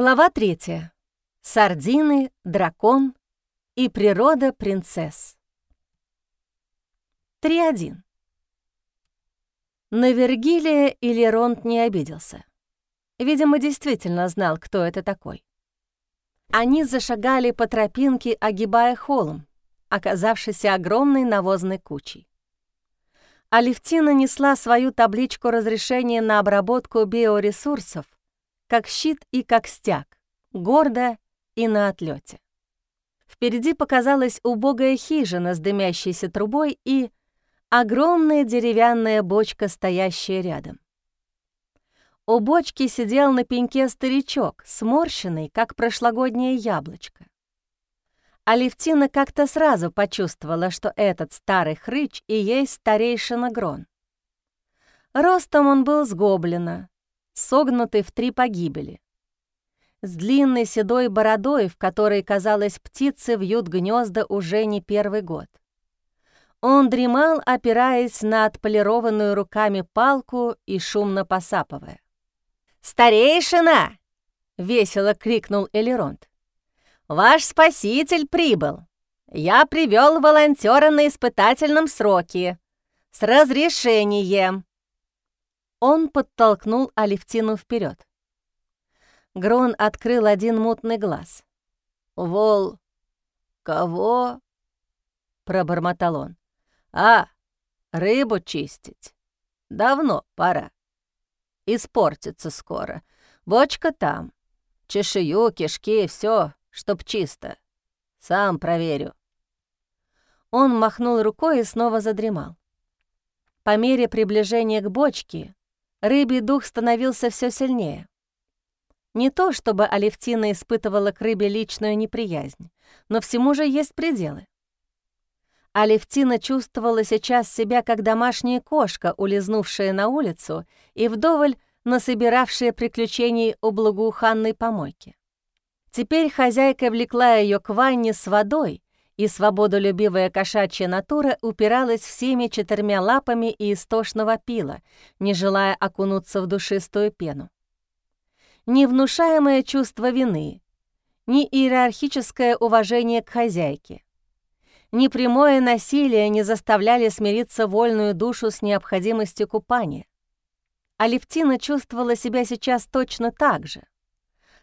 Глава третья. Сардины, дракон и природа принцесс. 3.1. На Вергилия Илеронт не обиделся. Видимо, действительно знал, кто это такой. Они зашагали по тропинке, огибая холм, оказавшийся огромной навозной кучей. Алевтина несла свою табличку разрешения на обработку биоресурсов как щит и как стяг, гордо и на отлете. Впереди показалась убогая хижина с дымящейся трубой и огромная деревянная бочка, стоящая рядом. У бочки сидел на пеньке старичок, сморщенный, как прошлогоднее яблочко. Алевтина как-то сразу почувствовала, что этот старый хрыч и есть старейшина Грон. Ростом он был с гоблина, согнутый в три погибели. С длинной седой бородой, в которой, казалось, птицы вьют гнезда уже не первый год. Он дремал, опираясь на отполированную руками палку и шумно посапывая. «Старейшина!» — весело крикнул Элеронт. «Ваш спаситель прибыл. Я привел волонтера на испытательном сроке. С разрешением. Он подтолкнул Алевтину вперед. Грон открыл один мутный глаз. «Вол... кого?» — пробормотал он. «А, рыбу чистить. Давно пора. Испортится скоро. Бочка там. Чешую, кишки, все, чтоб чисто. Сам проверю». Он махнул рукой и снова задремал. По мере приближения к бочке рыбий дух становился все сильнее. Не то, чтобы Алевтина испытывала к рыбе личную неприязнь, но всему же есть пределы. Алевтина чувствовала сейчас себя как домашняя кошка, улизнувшая на улицу и вдоволь насобиравшая приключений у благоуханной помойки. Теперь хозяйка влекла ее к ванне с водой, и свободолюбивая кошачья натура упиралась всеми четырьмя лапами и истошно вопила, не желая окунуться в душистую пену. Ни внушаемое чувство вины, ни иерархическое уважение к хозяйке, ни прямое насилие не заставляли смириться вольную душу с необходимостью купания. Алевтина чувствовала себя сейчас точно так же —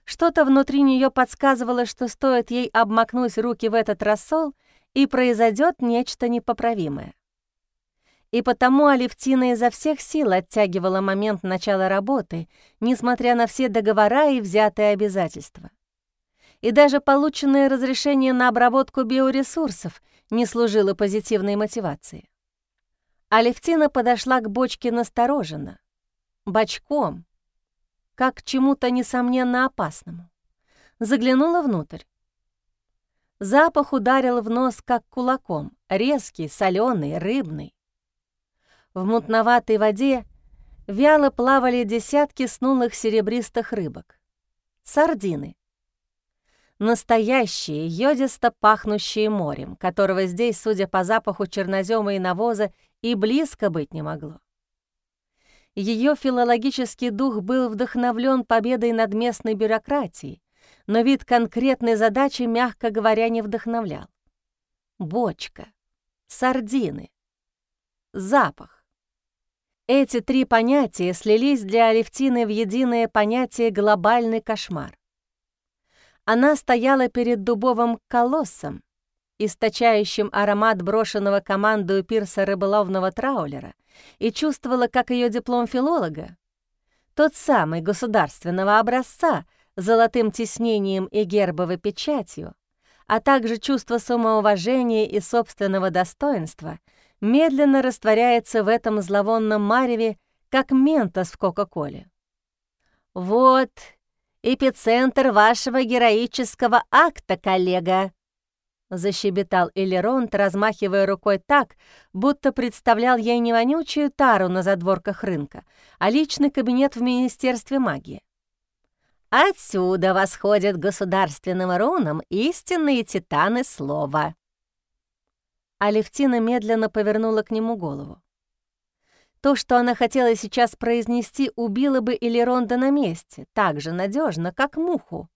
что-то внутри нее подсказывало, что стоит ей обмакнуть руки в этот рассол, и произойдет нечто непоправимое. И потому Алевтина изо всех сил оттягивала момент начала работы, несмотря на все договора и взятые обязательства. И даже полученное разрешение на обработку биоресурсов не служило позитивной мотивацией. Алевтина подошла к бочке настороженно, бочком, как к чему-то несомненно опасному. Заглянула внутрь. Запах ударил в нос, как кулаком, резкий, соленый, рыбный. В мутноватой воде вяло плавали десятки снулых серебристых рыбок. Сардины. Настоящие, йодисто пахнущие морем, которого здесь, судя по запаху чернозема и навоза, и близко быть не могло. Ее филологический дух был вдохновлен победой над местной бюрократией, но вид конкретной задачи, мягко говоря, не вдохновлял. Бочка, сардины, запах. Эти три понятия слились для Алевтины в единое понятие «глобальный кошмар». Она стояла перед дубовым колоссом, источающим аромат брошенного команду пирса рыболовного траулера, и чувствовала, как ее диплом филолога, тот самый государственного образца с золотым тиснением и гербовой печатью, а также чувство самоуважения и собственного достоинства, медленно растворяется в этом зловонном мареве, как ментос в Кока-Коле. «Вот эпицентр вашего героического акта, коллега!» — защебетал Элеронт, размахивая рукой так, будто представлял ей не вонючую тару на задворках рынка, а личный кабинет в Министерстве магии. «Отсюда восходят государственным рунам истинные титаны слова». Алевтина медленно повернула к нему голову. То, что она хотела сейчас произнести, убило бы Элеронда на месте, так же надежно, как муху,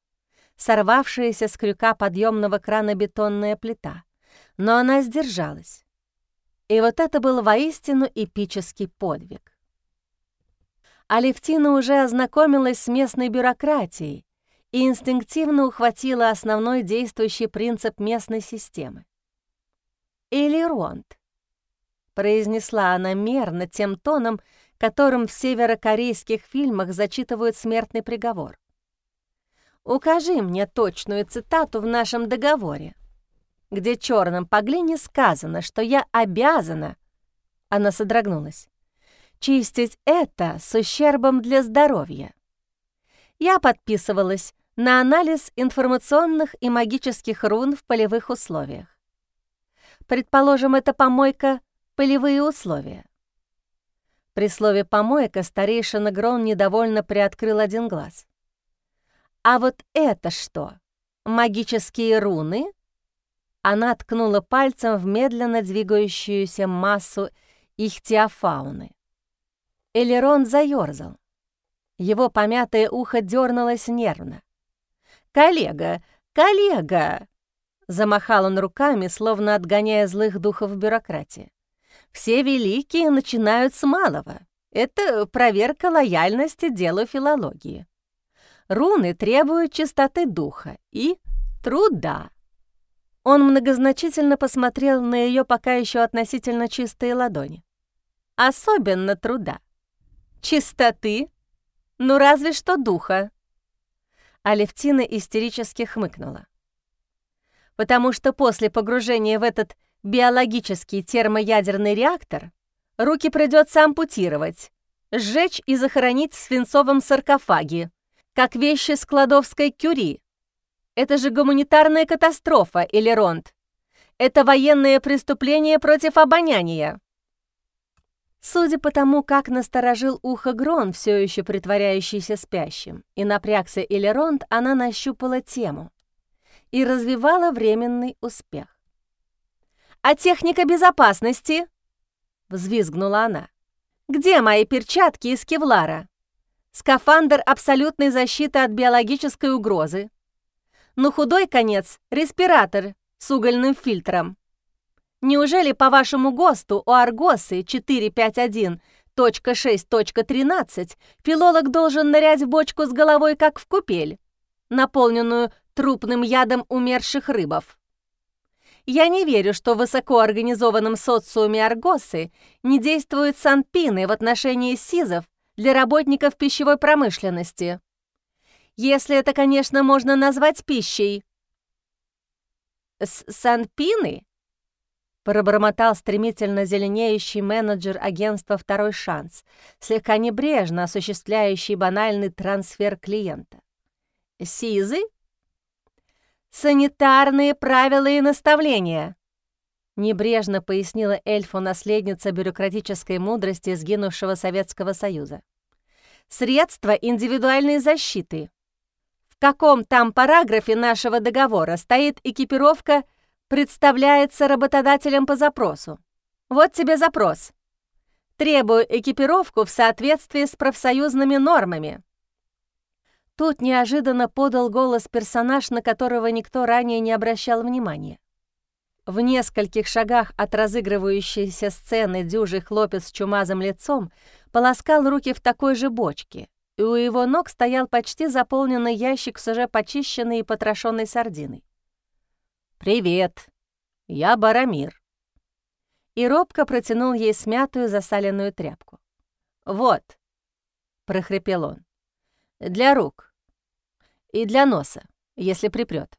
сорвавшаяся с крюка подъемного крана бетонная плита. Но она сдержалась. И вот это был воистину эпический подвиг. Алевтина уже ознакомилась с местной бюрократией и инстинктивно ухватила основной действующий принцип местной системы. «Элеронт», — произнесла она мерно тем тоном, которым в северокорейских фильмах зачитывают смертный приговор. «Укажи мне точную цитату в нашем договоре, где черным по глине сказано, что я обязана...» Она содрогнулась. «Чистить это с ущербом для здоровья». Я подписывалась на анализ информационных и магических рун в полевых условиях. Предположим, это помойка — полевые условия. При слове «помойка» старейшина Грон недовольно приоткрыл один глаз. «А вот это что? Магические руны?» Она ткнула пальцем в медленно двигающуюся массу ихтиофауны. Элерон заёрзал. Его помятое ухо дернулось нервно. «Коллега! Коллега!» Замахал он руками, словно отгоняя злых духов бюрократии. «Все великие начинают с малого. Это проверка лояльности делу филологии. Руны требуют чистоты духа и труда». Он многозначительно посмотрел на ее пока еще относительно чистые ладони. «Особенно труда. Чистоты? Ну разве что духа». Алевтина истерически хмыкнула потому что после погружения в этот биологический термоядерный реактор руки придется ампутировать, сжечь и захоронить в свинцовом саркофаге, как вещи складовской кюри. Это же гуманитарная катастрофа, Элеронт. Это военное преступление против обоняния. Судя по тому, как насторожил ухо Грон, все еще притворяющийся спящим, и напрягся Элеронт, она нащупала тему и развивала временный успех. «А техника безопасности?» — взвизгнула она. «Где мои перчатки из кевлара? Скафандр абсолютной защиты от биологической угрозы. Ну, худой конец — респиратор с угольным фильтром. Неужели по вашему ГОСТу у Аргосы 451.6.13 филолог должен нырять в бочку с головой, как в купель, наполненную трупным ядом умерших рыбов. Я не верю, что в высокоорганизованном социуме Аргосы не действуют санпины в отношении СИЗов для работников пищевой промышленности. Если это, конечно, можно назвать пищей. С «Санпины?» — пробормотал стремительно зеленеющий менеджер агентства «Второй шанс», слегка небрежно осуществляющий банальный трансфер клиента. «Сизы?» «Санитарные правила и наставления», — небрежно пояснила эльфу наследница бюрократической мудрости сгинувшего Советского Союза. «Средства индивидуальной защиты. В каком там параграфе нашего договора стоит экипировка «представляется работодателем по запросу»? Вот тебе запрос. Требую экипировку в соответствии с профсоюзными нормами. Тут неожиданно подал голос персонаж, на которого никто ранее не обращал внимания. В нескольких шагах от разыгрывающейся сцены дюжий хлопец с чумазым лицом полоскал руки в такой же бочке, и у его ног стоял почти заполненный ящик с уже почищенной и потрошенной сардиной. «Привет, я Барамир». И робко протянул ей смятую засаленную тряпку. «Вот», — прохрипел он, — «для рук». И для носа, если припрёт.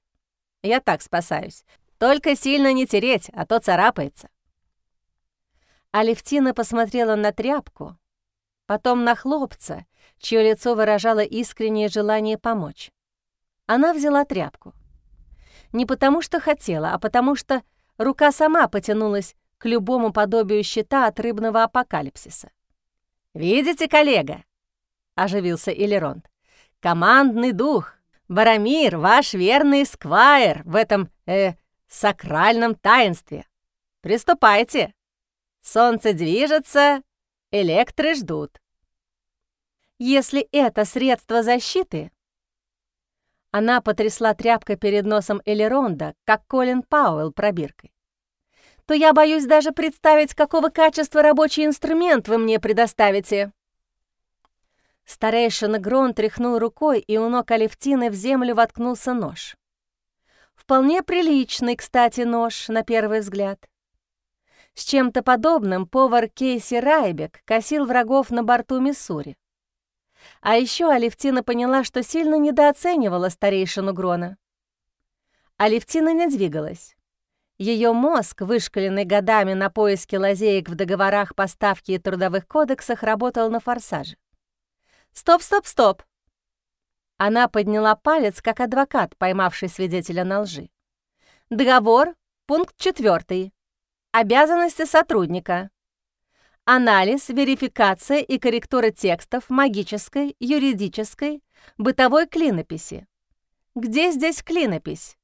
Я так спасаюсь. Только сильно не тереть, а то царапается. Алевтина посмотрела на тряпку, потом на хлопца, чье лицо выражало искреннее желание помочь. Она взяла тряпку. Не потому что хотела, а потому что рука сама потянулась к любому подобию щита от рыбного апокалипсиса. «Видите, коллега?» — оживился Элеронт. «Командный дух, Барамир, ваш верный сквайр в этом, э, сакральном таинстве. Приступайте. Солнце движется, Электры ждут. Если это средство защиты... Она потрясла тряпкой перед носом Элеронда, как Колин Пауэлл пробиркой. То я боюсь даже представить, какого качества рабочий инструмент вы мне предоставите. Старейшина Грон тряхнул рукой, и у ног Алевтины в землю воткнулся нож. Вполне приличный, кстати, нож, на первый взгляд. С чем-то подобным повар Кейси Райбек косил врагов на борту Миссури. А еще Алевтина поняла, что сильно недооценивала старейшину Грона. Алевтина не двигалась. Ее мозг, вышкаленный годами на поиске лазеек в договорах поставки и трудовых кодексах, работал на форсаже. «Стоп, стоп, стоп!» Она подняла палец, как адвокат, поймавший свидетеля на лжи. «Договор, пункт четвертый. Обязанности сотрудника. Анализ, верификация и корректура текстов магической, юридической, бытовой клинописи. Где здесь клинопись?»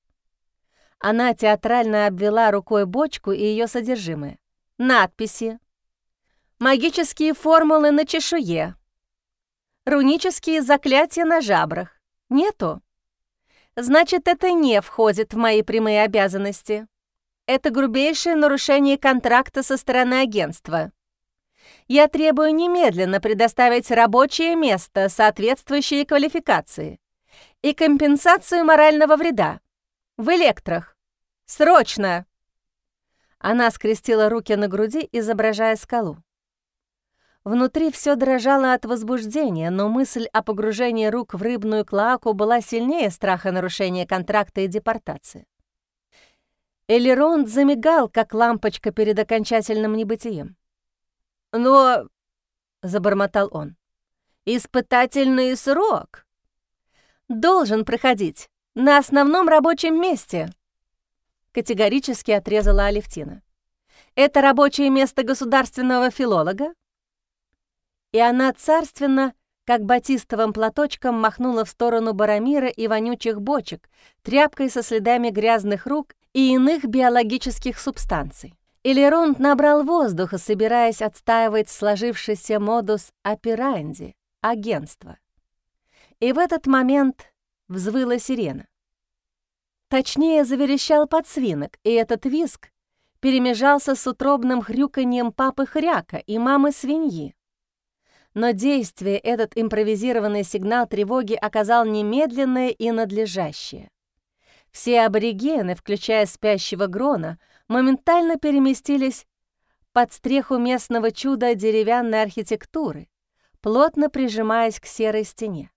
Она театрально обвела рукой бочку и ее содержимое. Надписи. Магические формулы на чешуе. Рунические заклятия на жабрах. Нету? Значит, это не входит в мои прямые обязанности. Это грубейшее нарушение контракта со стороны агентства. Я требую немедленно предоставить рабочее место, соответствующее квалификации, и компенсацию морального вреда. В электрах. Срочно!» Она скрестила руки на груди, изображая скалу. Внутри все дрожало от возбуждения, но мысль о погружении рук в рыбную клоаку была сильнее страха нарушения контракта и депортации. Элеронд замигал, как лампочка перед окончательным небытием. «Но...» — забормотал он. «Испытательный срок должен проходить на основном рабочем месте», — категорически отрезала Алевтина. «Это рабочее место государственного филолога, и она царственно, как батистовым платочком, махнула в сторону барамира и вонючих бочек, тряпкой со следами грязных рук и иных биологических субстанций. Элеронд набрал воздуха, собираясь отстаивать сложившийся модус операнди — агентство. И в этот момент взвыла сирена. Точнее, заверещал подсвинок, и этот виск перемежался с утробным хрюканьем папы Хряка и мамы свиньи. Но действие этот импровизированный сигнал тревоги оказал немедленное и надлежащее. Все аборигены, включая спящего Грона, моментально переместились под стреху местного чуда деревянной архитектуры, плотно прижимаясь к серой стене.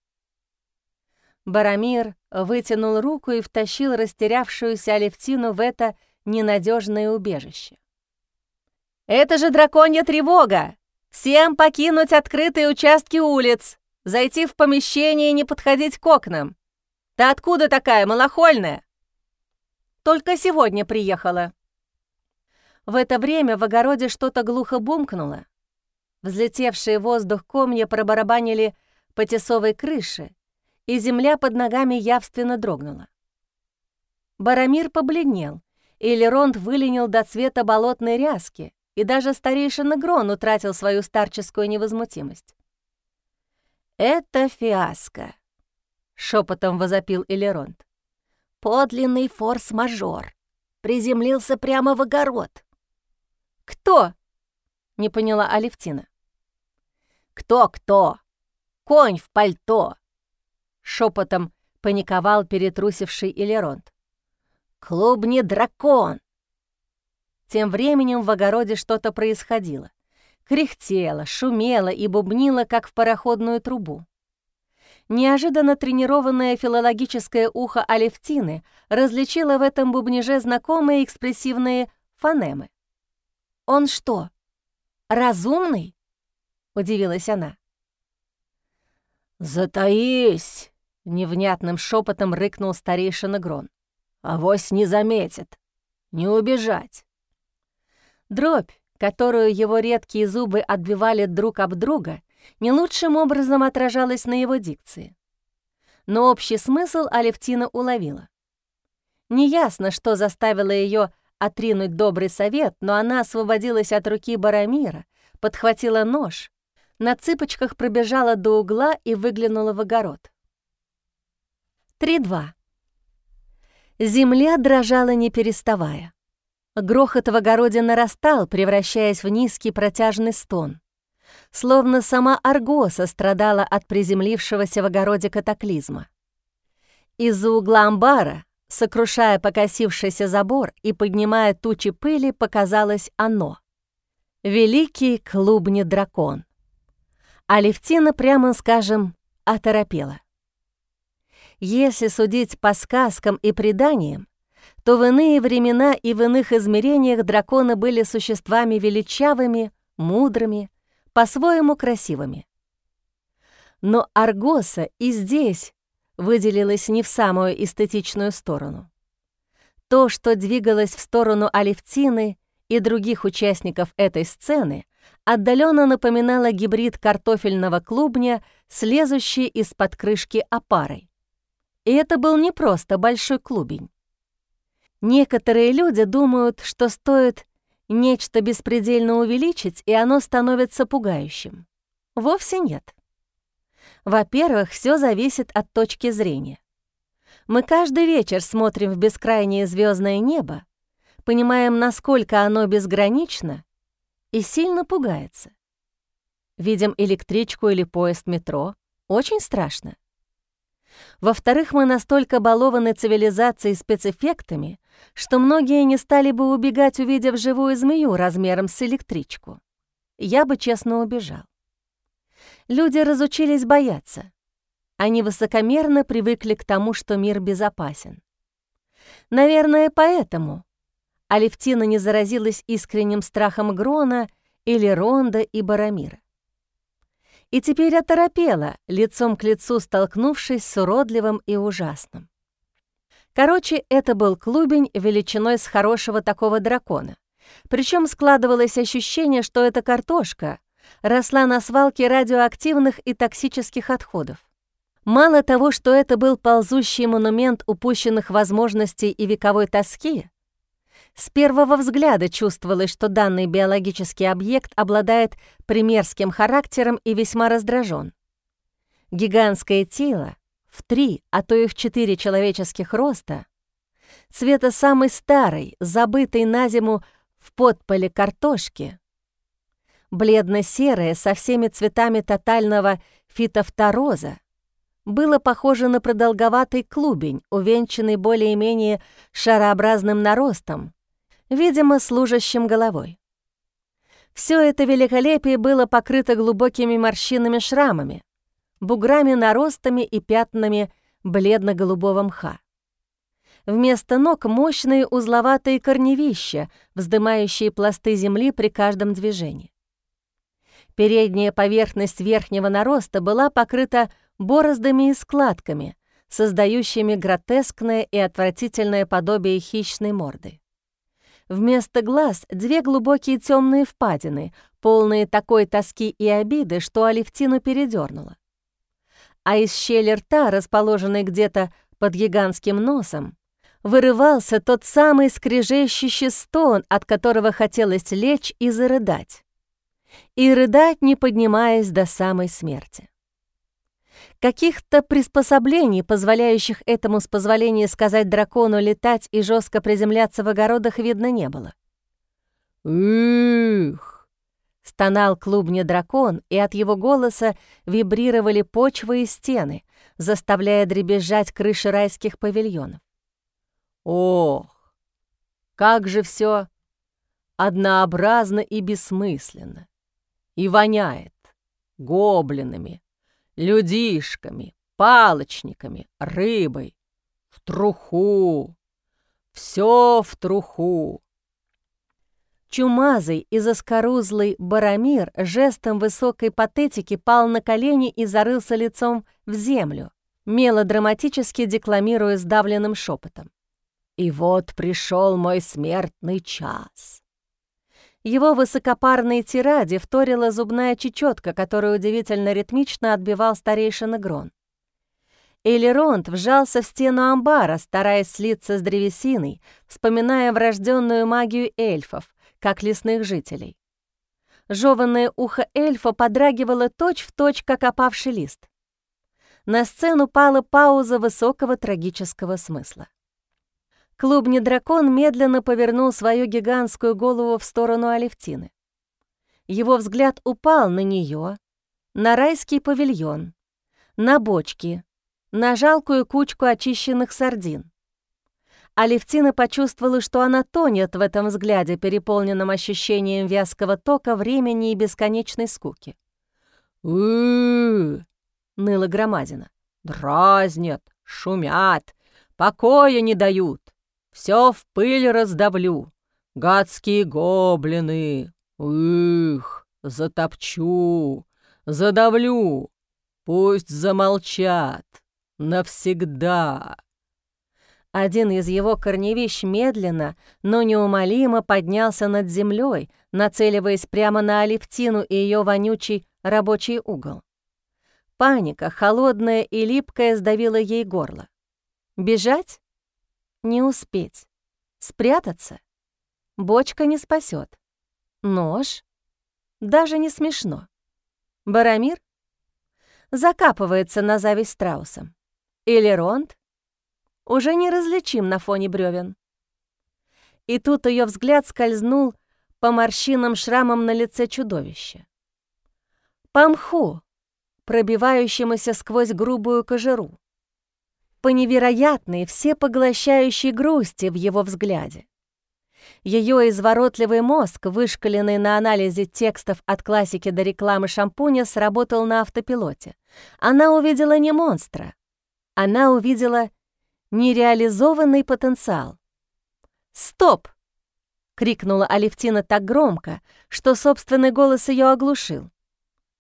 Барамир вытянул руку и втащил растерявшуюся Алевтину в это ненадежное убежище. «Это же драконья тревога!» Всем покинуть открытые участки улиц, зайти в помещение и не подходить к окнам. Ты откуда такая, малохольная? Только сегодня приехала. В это время в огороде что-то глухо бумкнуло. Взлетевшие в воздух комья пробарабанили по тесовой крыше, и земля под ногами явственно дрогнула. Барамир побледнел, и Леронт выленил до цвета болотной ряски, и даже старейшина Грон утратил свою старческую невозмутимость. «Это фиаско», — шепотом возопил Элеронт. «Подлинный форс-мажор. Приземлился прямо в огород». «Кто?» — не поняла Алевтина. «Кто-кто? Конь в пальто!» — шепотом паниковал перетрусивший Элеронт. «Клубни дракон! Тем временем в огороде что-то происходило. Кряхтело, шумело и бубнило, как в пароходную трубу. Неожиданно тренированное филологическое ухо Алевтины различило в этом бубниже знакомые экспрессивные фонемы. «Он что, разумный?» — удивилась она. «Затаись!» — невнятным шепотом рыкнул старейшина Грон. «Авось не заметит. Не убежать. Дробь, которую его редкие зубы отбивали друг об друга, не лучшим образом отражалась на его дикции. Но общий смысл Алевтина уловила. Неясно, что заставило ее отринуть добрый совет, но она освободилась от руки Барамира, подхватила нож, на цыпочках пробежала до угла и выглянула в огород. Три-два. Земля дрожала не переставая. Грохот в огороде нарастал, превращаясь в низкий протяжный стон. Словно сама Аргоса страдала от приземлившегося в огороде катаклизма. Из-за угла амбара, сокрушая покосившийся забор и поднимая тучи пыли, показалось оно — великий клубни-дракон. Алевтина, прямо скажем, оторопела. Если судить по сказкам и преданиям, то в иные времена и в иных измерениях драконы были существами величавыми, мудрыми, по-своему красивыми. Но Аргоса и здесь выделилась не в самую эстетичную сторону. То, что двигалось в сторону Алевтины и других участников этой сцены, отдаленно напоминало гибрид картофельного клубня, слезущий из-под крышки опарой. И это был не просто большой клубень. Некоторые люди думают, что стоит нечто беспредельно увеличить, и оно становится пугающим. Вовсе нет. Во-первых, все зависит от точки зрения. Мы каждый вечер смотрим в бескрайнее звездное небо, понимаем, насколько оно безгранично, и сильно пугается. Видим электричку или поезд метро — очень страшно. Во-вторых, мы настолько балованы цивилизацией спецэффектами, что многие не стали бы убегать, увидев живую змею размером с электричку. Я бы честно убежал. Люди разучились бояться. Они высокомерно привыкли к тому, что мир безопасен. Наверное, поэтому Алевтина не заразилась искренним страхом Грона или Ронда и Барамира и теперь оторопела, лицом к лицу столкнувшись с уродливым и ужасным. Короче, это был клубень величиной с хорошего такого дракона. Причем складывалось ощущение, что эта картошка росла на свалке радиоактивных и токсических отходов. Мало того, что это был ползущий монумент упущенных возможностей и вековой тоски, с первого взгляда чувствовалось, что данный биологический объект обладает примерским характером и весьма раздражен. Гигантское тело в три, а то и в четыре человеческих роста, цвета самой старой, забытой на зиму в подполе картошки, бледно-серое со всеми цветами тотального фитофтороза, было похоже на продолговатый клубень, увенчанный более-менее шарообразным наростом, видимо, служащим головой. Все это великолепие было покрыто глубокими морщинами-шрамами, буграми-наростами и пятнами бледно-голубого мха. Вместо ног мощные узловатые корневища, вздымающие пласты земли при каждом движении. Передняя поверхность верхнего нароста была покрыта бороздами и складками, создающими гротескное и отвратительное подобие хищной морды. Вместо глаз две глубокие темные впадины, полные такой тоски и обиды, что Алевтину передернула. А из щели рта, расположенной где-то под гигантским носом, вырывался тот самый скрежещущий стон, от которого хотелось лечь и зарыдать. И рыдать, не поднимаясь до самой смерти. Каких-то приспособлений, позволяющих этому с позволения сказать дракону летать и жестко приземляться в огородах, видно не было. «Их!» — стонал клубня дракон, и от его голоса вибрировали почвы и стены, заставляя дребезжать крыши райских павильонов. «Ох, как же все однообразно и бессмысленно! И воняет гоблинами, людишками, палочниками, рыбой, в труху, все в труху. Чумазый и заскорузлый Барамир жестом высокой патетики пал на колени и зарылся лицом в землю, мелодраматически декламируя сдавленным шепотом. «И вот пришел мой смертный час. Его высокопарной тираде вторила зубная чечетка, которую удивительно ритмично отбивал старейшина Грон. Элеронт вжался в стену амбара, стараясь слиться с древесиной, вспоминая врожденную магию эльфов, как лесных жителей. Жеванное ухо эльфа подрагивало точь-в-точь, точь, как опавший лист. На сцену пала пауза высокого трагического смысла. Клубный дракон медленно повернул свою гигантскую голову в сторону Алевтины. Его взгляд упал на нее, на райский павильон, на бочки, на жалкую кучку очищенных сардин. Алевтина почувствовала, что она тонет в этом взгляде, переполненном ощущением вязкого тока, времени и бесконечной скуки. «У-у-у!» ныла Громадина. «Дразнят, шумят, покоя не дают, все в пыль раздавлю. Гадские гоблины, их, затопчу, задавлю, пусть замолчат навсегда». Один из его корневищ медленно, но неумолимо поднялся над землей, нацеливаясь прямо на Алевтину и ее вонючий рабочий угол. Паника, холодная и липкая, сдавила ей горло. Бежать? Не успеть. Спрятаться? Бочка не спасет. Нож? Даже не смешно. Барамир? Закапывается на зависть страусом. Или Ронд? уже неразличим на фоне бревен. И тут ее взгляд скользнул по морщинам шрамам на лице чудовища. По мху, пробивающемуся сквозь грубую кожуру. По невероятной, всепоглощающей грусти в его взгляде. Ее изворотливый мозг, вышкаленный на анализе текстов от классики до рекламы шампуня, сработал на автопилоте. Она увидела не монстра. Она увидела нереализованный потенциал. «Стоп!» — крикнула Алевтина так громко, что собственный голос ее оглушил.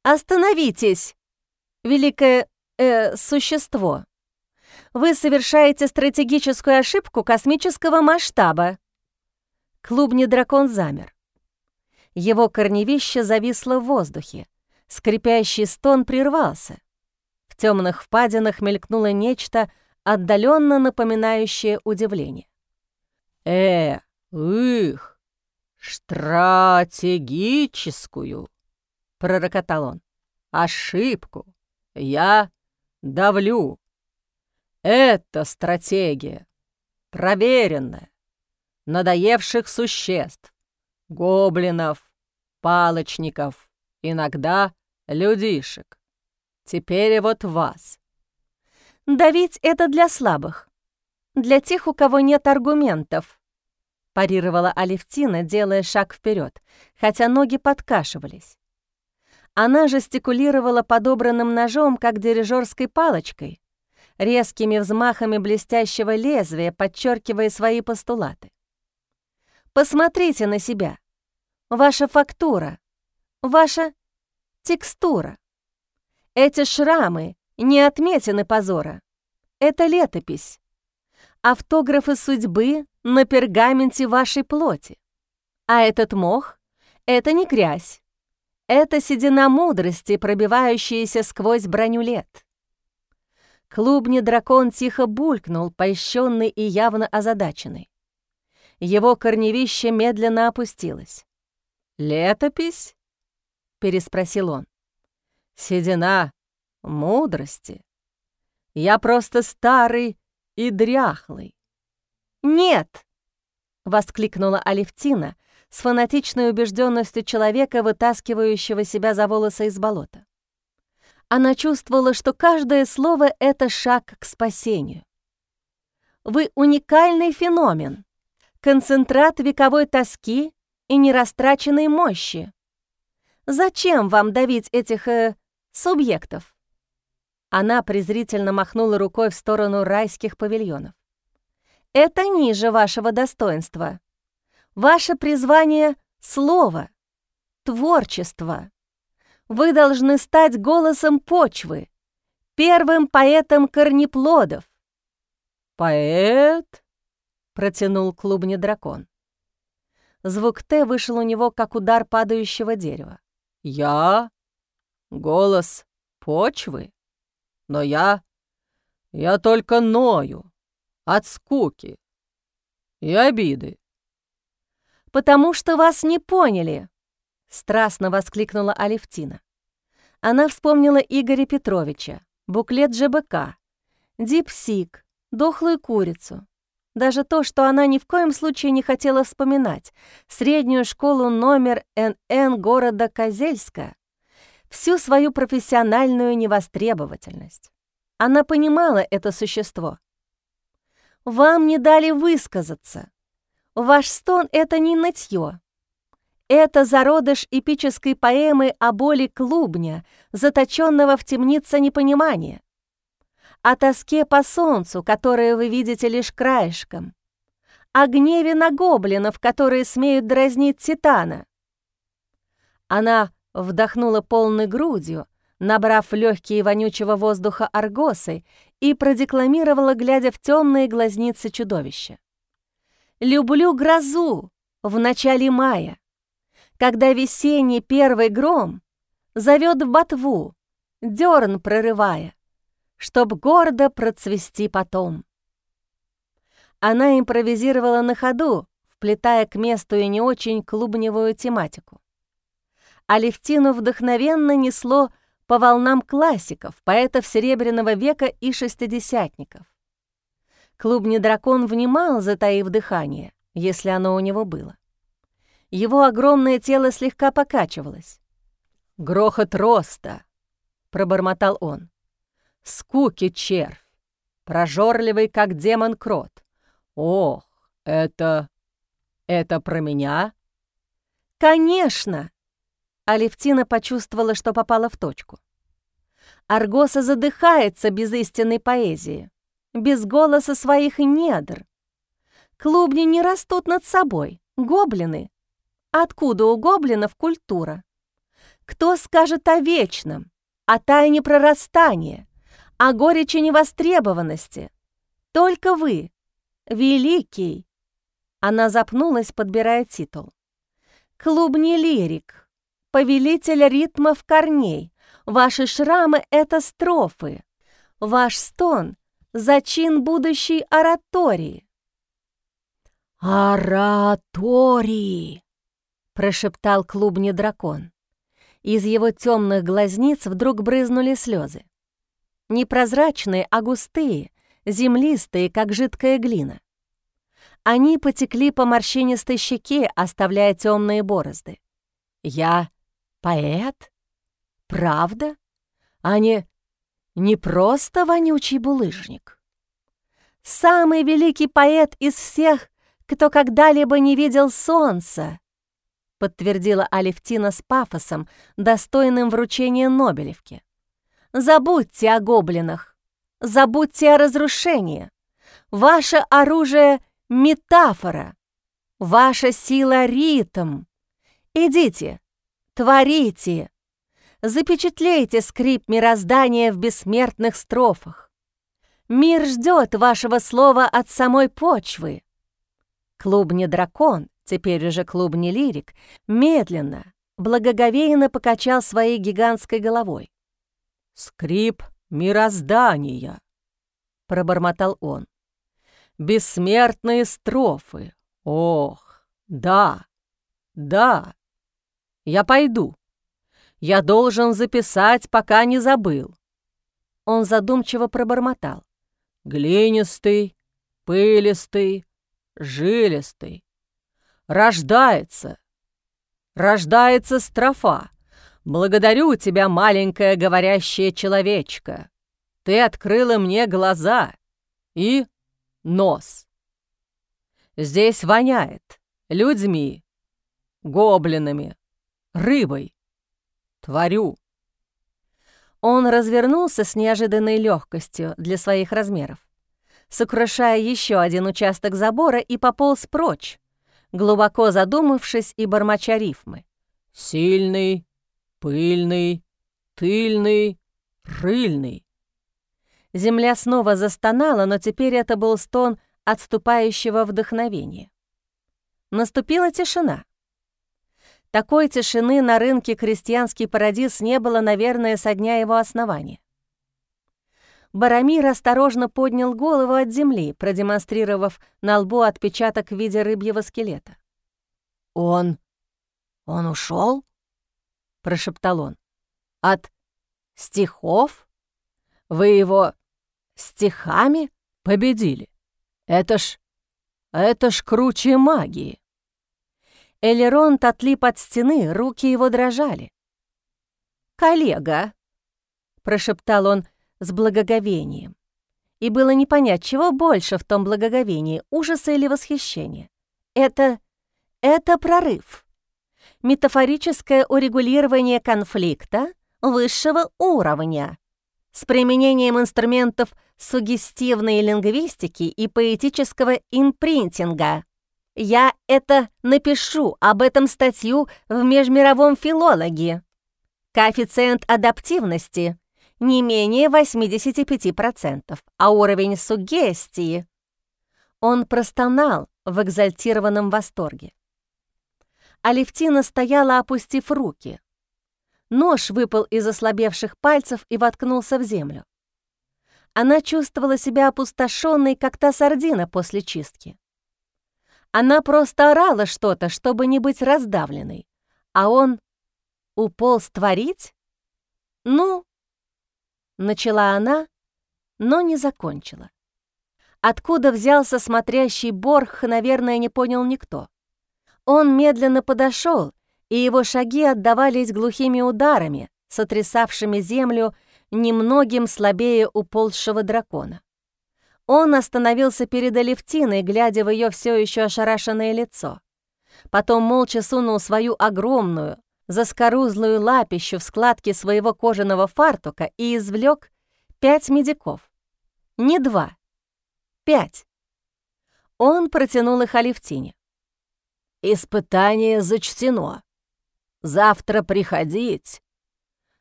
«Остановитесь, великое э, существо! Вы совершаете стратегическую ошибку космического масштаба!» Клубный дракон замер. Его корневище зависло в воздухе. Скрипящий стон прервался. В темных впадинах мелькнуло нечто, отдаленно напоминающее удивление. «Э, их, стратегическую!» — пророкотал он. «Ошибку я давлю. Это стратегия, проверенная, надоевших существ, гоблинов, палочников, иногда людишек. Теперь вот вас. Давить — это для слабых. Для тех, у кого нет аргументов. Парировала Алевтина, делая шаг вперед, хотя ноги подкашивались. Она жестикулировала подобранным ножом, как дирижерской палочкой, резкими взмахами блестящего лезвия, подчеркивая свои постулаты. Посмотрите на себя. Ваша фактура, ваша текстура. Эти шрамы, не отметины позора. Это летопись. Автографы судьбы на пергаменте вашей плоти. А этот мох — это не грязь. Это седина мудрости, пробивающаяся сквозь броню лет. Клубный дракон тихо булькнул, польщенный и явно озадаченный. Его корневище медленно опустилось. «Летопись?» — переспросил он. «Седина мудрости. Я просто старый и дряхлый. «Нет!» — воскликнула Алевтина с фанатичной убежденностью человека, вытаскивающего себя за волосы из болота. Она чувствовала, что каждое слово — это шаг к спасению. «Вы уникальный феномен, концентрат вековой тоски и нерастраченной мощи. Зачем вам давить этих э, субъектов?» Она презрительно махнула рукой в сторону райских павильонов. «Это ниже вашего достоинства. Ваше призвание — слово, творчество. Вы должны стать голосом почвы, первым поэтом корнеплодов». «Поэт?» — протянул клубный дракон. Звук «Т» вышел у него, как удар падающего дерева. «Я? Голос почвы?» Но я... я только ною от скуки и обиды. «Потому что вас не поняли», страстно воскликнула Алевтина. Она вспомнила Игоря Петровича, буклет ЖБК, дипсик, дохлую курицу. Даже то, что она ни в коем случае не хотела вспоминать, среднюю школу номер НН города Козельска, всю свою профессиональную невостребовательность. Она понимала это существо. «Вам не дали высказаться. Ваш стон — это не нытье. Это зародыш эпической поэмы о боли клубня, заточенного в темнице непонимания. О тоске по солнцу, которое вы видите лишь краешком. О гневе на гоблинов, которые смеют дразнить Титана. Она вдохнула полной грудью, набрав легкие вонючего воздуха аргосы, и продекламировала, глядя в темные глазницы чудовища. «Люблю грозу в начале мая, когда весенний первый гром зовет в ботву, дерн прорывая, чтоб гордо процвести потом. Она импровизировала на ходу, вплетая к месту и не очень клубневую тематику. А Левтину вдохновенно несло по волнам классиков, поэтов Серебряного века и шестидесятников. Клубный дракон внимал, затаив дыхание, если оно у него было. Его огромное тело слегка покачивалось. «Грохот роста!» — пробормотал он. «Скуки червь, прожорливый, как демон-крот. Ох, это... это про меня?» «Конечно!» Алевтина почувствовала, что попала в точку. Аргоса задыхается без истинной поэзии, без голоса своих недр. Клубни не растут над собой, гоблины Откуда у гоблинов культура? Кто скажет о вечном, о тайне прорастания, о горечи невостребованности? Только вы, великий. Она запнулась, подбирая титул. Клубни лирик, повелитель ритмов корней. Ваши шрамы — это строфы. Ваш стон — зачин будущей оратории. Оратории! Прошептал клубни дракон. Из его темных глазниц вдруг брызнули слезы. Непрозрачные, а густые, землистые, как жидкая глина. Они потекли по морщинистой щеке, оставляя темные борозды. «Я поэт? Правда? А не, не просто вонючий булыжник?» «Самый великий поэт из всех, кто когда-либо не видел солнца!» Подтвердила Алевтина с пафосом, достойным вручения Нобелевки. «Забудьте о гоблинах, забудьте о разрушении. Ваше оружие — метафора, ваша сила — ритм. Идите, творите, запечатлейте скрип мироздания в бессмертных строфах. Мир ждет вашего слова от самой почвы. Клуб дракон, теперь уже клуб не лирик, медленно, благоговейно покачал своей гигантской головой. «Скрип мироздания», — пробормотал он. «Бессмертные строфы. Ох, да, да. Я пойду. Я должен записать, пока не забыл». Он задумчиво пробормотал. «Глинистый, пылистый, жилистый, Рождается. Рождается строфа. Благодарю тебя, маленькая говорящая человечка. Ты открыла мне глаза и нос. Здесь воняет людьми, гоблинами, рыбой. Творю. Он развернулся с неожиданной легкостью для своих размеров, сокрушая еще один участок забора и пополз прочь, глубоко задумавшись и бормоча рифмы. «Сильный, пыльный, тыльный, рыльный». Земля снова застонала, но теперь это был стон отступающего вдохновения. Наступила тишина. Такой тишины на рынке крестьянский парадис не было, наверное, со дня его основания. Барамир осторожно поднял голову от земли, продемонстрировав на лбу отпечаток в виде рыбьего скелета. «Он... он ушел? — прошептал он. «От стихов? Вы его стихами победили? Это ж... это ж круче магии!» Элеронт отлип от стены, руки его дрожали. «Коллега!» — прошептал он с благоговением. И было не понять, чего больше в том благоговении, ужаса или восхищения. Это... это прорыв. Метафорическое урегулирование конфликта высшего уровня с применением инструментов сугестивной лингвистики и поэтического импринтинга. Я это напишу, об этом статью в межмировом филологе. Коэффициент адаптивности не менее 85%, а уровень сугестии. Он простонал в экзальтированном восторге. Алевтина стояла, опустив руки. Нож выпал из ослабевших пальцев и воткнулся в землю. Она чувствовала себя опустошенной, как та сардина после чистки. Она просто орала что-то, чтобы не быть раздавленной, а он уполз творить? Ну, начала она, но не закончила. Откуда взялся смотрящий Борх, наверное, не понял никто. Он медленно подошел, и его шаги отдавались глухими ударами, сотрясавшими землю немногим слабее уползшего дракона. Он остановился перед Алевтиной, глядя в ее все еще ошарашенное лицо. Потом молча сунул свою огромную, заскорузлую лапищу в складки своего кожаного фартука и извлек пять медиков. Не два, пять. Он протянул их Алевтине. «Испытание зачтено. Завтра приходить!»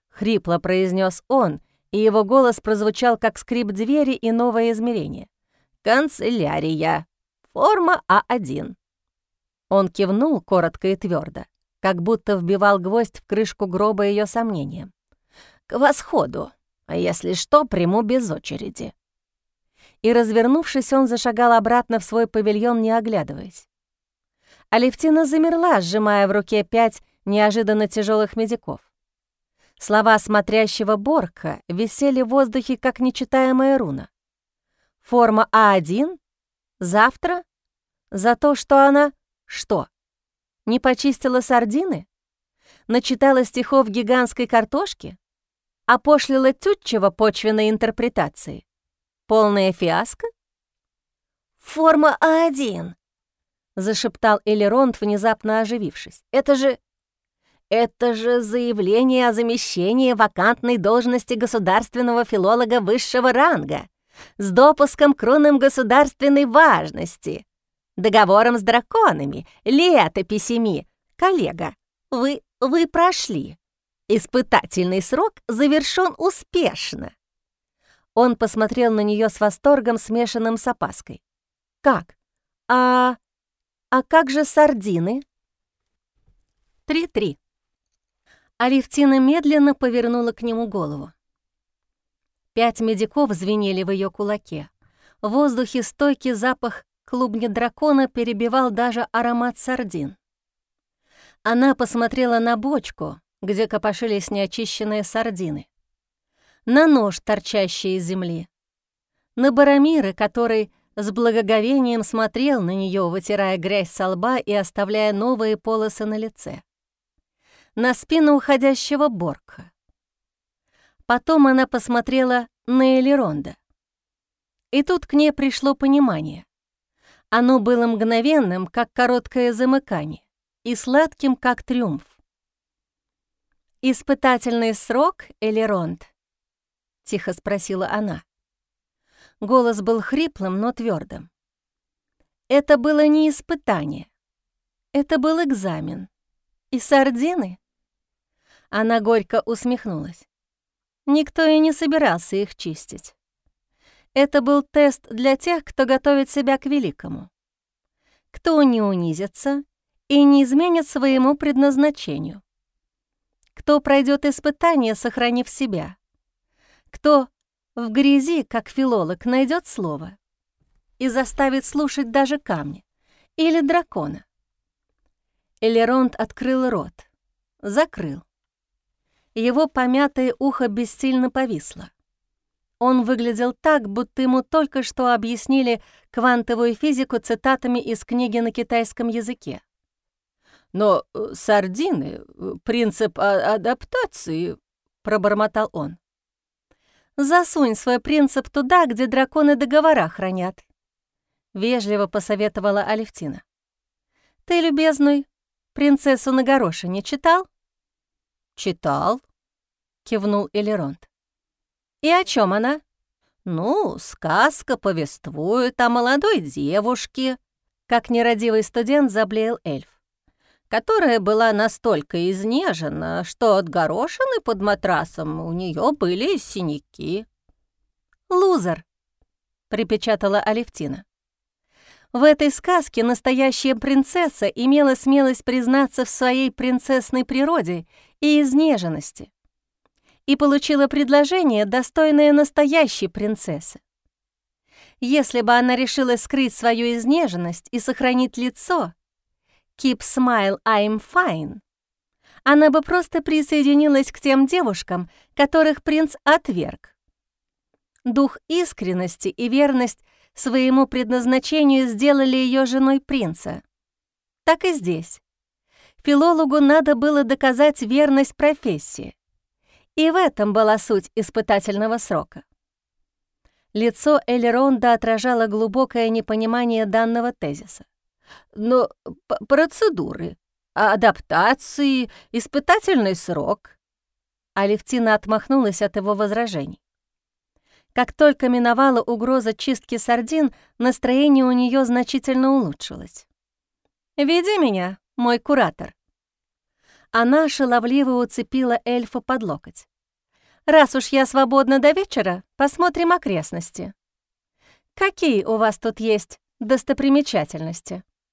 Хрипло произнес он, и его голос прозвучал как скрип двери и новое измерение. «Канцелярия. Форма А1». Он кивнул коротко и твердо, как будто вбивал гвоздь в крышку гроба ее сомнением. «К восходу. А если что, приму без очереди». И, развернувшись, он зашагал обратно в свой павильон, не оглядываясь. Алевтина замерла, сжимая в руке пять неожиданно тяжелых медиков. Слова смотрящего Борка висели в воздухе, как нечитаемая руна. Форма А1? Завтра? За то, что она... Что? Не почистила сардины? Начитала стихов гигантской картошки? Опошлила Тютчева почвенной интерпретации? Полная фиаско? «Форма А1», — зашептал Элеронт, внезапно оживившись. «Это же... Это же заявление о замещении вакантной должности государственного филолога высшего ранга с допуском к рунам государственной важности, договором с драконами, летописями. Коллега, вы, вы прошли. Испытательный срок завершен успешно. Он посмотрел на нее с восторгом, смешанным с опаской. «Как? А... а как же сардины?» «Три-три», Алевтина медленно повернула к нему голову. Пять медиков звенели в ее кулаке. В воздухе стойкий запах клубня дракона перебивал даже аромат сардин. Она посмотрела на бочку, где копошились неочищенные сардины, на нож, торчащий из земли, на Барамира, который с благоговением смотрел на нее, вытирая грязь со лба и оставляя новые полосы на лице на спину уходящего Борка. Потом она посмотрела на Элеронда. И тут к ней пришло понимание. Оно было мгновенным, как короткое замыкание, и сладким, как триумф. «Испытательный срок, Элеронд?» — тихо спросила она. Голос был хриплым, но твердым. Это было не испытание. Это был экзамен. И сардины она горько усмехнулась. Никто и не собирался их чистить. Это был тест для тех, кто готовит себя к великому. Кто не унизится и не изменит своему предназначению. Кто пройдет испытание, сохранив себя. Кто в грязи, как филолог, найдет слово и заставит слушать даже камни или дракона. Элеронт открыл рот, закрыл Его помятое ухо бессильно повисло. Он выглядел так, будто ему только что объяснили квантовую физику цитатами из книги на китайском языке. «Но э, сардины, э, принцип адаптации», — пробормотал он. «Засунь свой принцип туда, где драконы договора хранят», — вежливо посоветовала Алевтина. «Ты, любезный, принцессу на горошине читал?» «Читал», — кивнул Элеронт. «И о чем она?» «Ну, сказка повествует о молодой девушке», — как нерадивый студент заблеял эльф которая была настолько изнежена, что от горошины под матрасом у нее были синяки. «Лузер», — припечатала Алевтина. В этой сказке настоящая принцесса имела смелость признаться в своей принцессной природе и изнеженности и получила предложение, достойное настоящей принцессы. Если бы она решила скрыть свою изнеженность и сохранить лицо, «Keep smile, I'm fine», она бы просто присоединилась к тем девушкам, которых принц отверг. Дух искренности и верность своему предназначению сделали ее женой принца. Так и здесь. Филологу надо было доказать верность профессии. И в этом была суть испытательного срока. Лицо Элеронда отражало глубокое непонимание данного тезиса. Но процедуры, адаптации, испытательный срок. Алевтина отмахнулась от его возражений. Как только миновала угроза чистки сардин, настроение у нее значительно улучшилось. «Веди меня, мой куратор». Она шаловливо уцепила эльфа под локоть. «Раз уж я свободна до вечера, посмотрим окрестности. Какие у вас тут есть достопримечательности?»